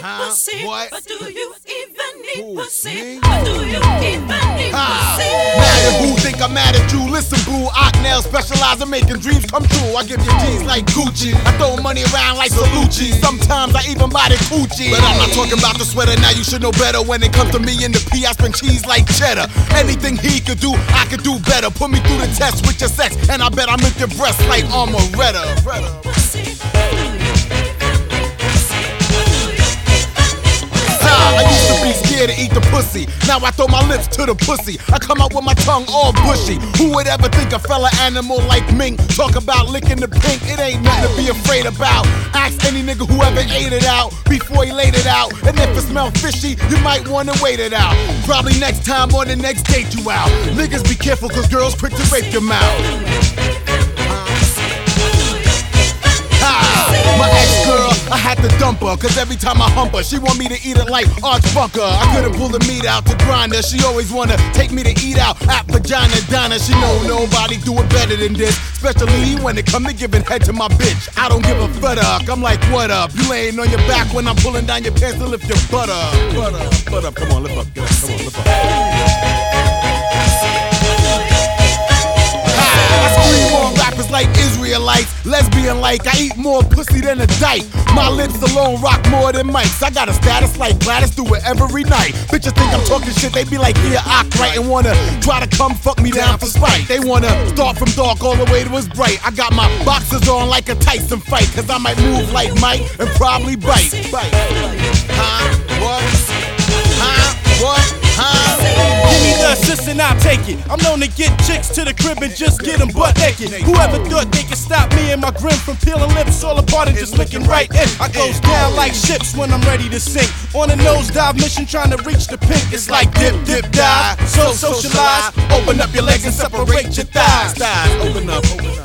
Huh? pussy? What? But do you even need Who, pussy? But do you even need Ah, pussy? mad at who think I'm mad at you? Listen, boo, Ocknail specialize in making dreams come true. I give you G's like Gucci. I throw money around like Salucci. Sometimes I even buy the coochie. But I'm not talking about the sweater. Now you should know better when it comes to me and the P. I spend cheese like cheddar. Anything he could do, I could do better. Put me through the test with your sex, and I bet I make your breasts like Armoretta. Pussy. Do you even need pussy? Now I throw my lips to the pussy. I come out with my tongue all bushy. Who would ever think a fella animal like mink talk about licking the pink? It ain't nothing to be afraid about. Ask any nigga who ever ate it out before he laid it out. And if it smell fishy, you might wanna wait it out. Probably next time or the next date you out. Niggas be careful cause girls quick to rape your mouth. Had to dump her, cause every time I hump her, she want me to eat it like Arch Bunker. I couldn't pull the meat out to grind her. She always wanna take me to eat out at Vagina Donna. She know nobody do it better than this, especially when it come to giving head to my bitch. I don't give a fuck. I'm like, what up? You laying on your back when I'm pulling down your pants to lift your butt up. Butt up, butt up. Come on, lift up, get up. Come on, lift up. Like. I eat more pussy than a dyke. My lips alone rock more than mics. I got a status like Gladys, do it every night. Bitches think I'm talking shit, they be like, yeah, I right and wanna try to come fuck me down for spite. They wanna start from dark all the way to as bright. I got my boxers on like a Tyson fight, cause I might move like Mike and probably bite. Bite. And I'll take it. I'm known to get chicks to the crib and just get them butt naked. Whoever thought they could stop me and my grin from peeling lips all apart and just looking right in. I goes down like ships when I'm ready to sink. On a nosedive mission trying to reach the pink. It's like dip, dip, dive. So socialize. Open up your legs and separate your. Thighs, open up, open up.